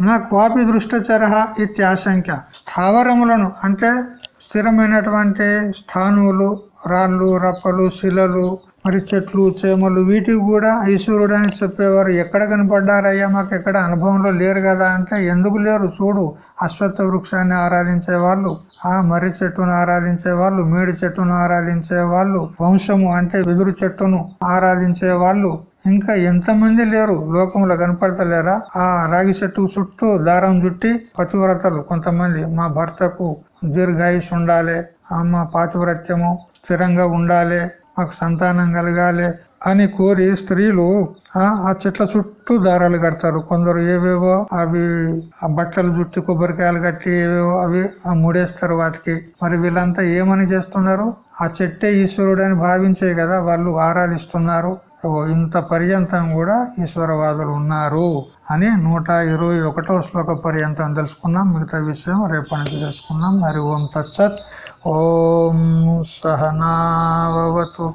నా క్వాపి దృష్టచర ఇత్యాశంక స్థావరములను అంటే స్థిరమైనటువంటి స్థానువులు రాళ్ళు రప్పలు శిలలు మరి చెట్లు చేమలు వీటికి కూడా ఈశ్వరుడు అని చెప్పేవారు. ఎక్కడ కనపడ్డారయ్యా? మాకు ఎక్కడ అనుభవంలో లేరు కదా అంటే ఎందుకు లేరు? చూడు అశ్వత్థ వృక్షాన్ని ఆరాధించే వాళ్ళు ఆ మర్రి చెట్టును ఆరాధించే వాళ్ళు మేడి చెట్టును ఆరాధించే వాళ్ళు వంశము అంటే వెదురు చెట్టును ఆరాధించే వాళ్ళు ఇంకా ఎంతమంది లేరు? లోకంలో కనపడతలేరా? ఆ రాగి చెట్టు చుట్టూ దారం చుట్టి పతివ్రతలు కొంతమంది మా భర్తకు దీర్ఘాయుష్ ఉండాలి మా పాతివ్రత్యము స్థిరంగా ఉండాలి మాకు సంతానం కలగాలి అని కోరి స్త్రీలు ఆ చెట్ల చుట్టూ దారాలు కడతారు. కొందరు ఏవేవో అవి ఆ బట్టలు చుట్టి కొబ్బరికాయలు కట్టి ఏవేవో అవి ముడేస్తారు వాటికి. మరి వీళ్ళంతా ఏమని చేస్తున్నారు? ఆ చెట్టే ఈశ్వరుడు అని భావించే కదా వాళ్ళు ఆరాధిస్తున్నారు. ఇంత పర్యంతం కూడా ఈశ్వరవాదులు ఉన్నారు అని నూట ఇరవై ఒకటో శ్లోక పర్యంతం తెలుసుకున్నాం. మిగతా విషయం రేపటి నుంచి తెలుసుకున్నాం మరి ఓం తచ్చత్ ఓం సహనావతు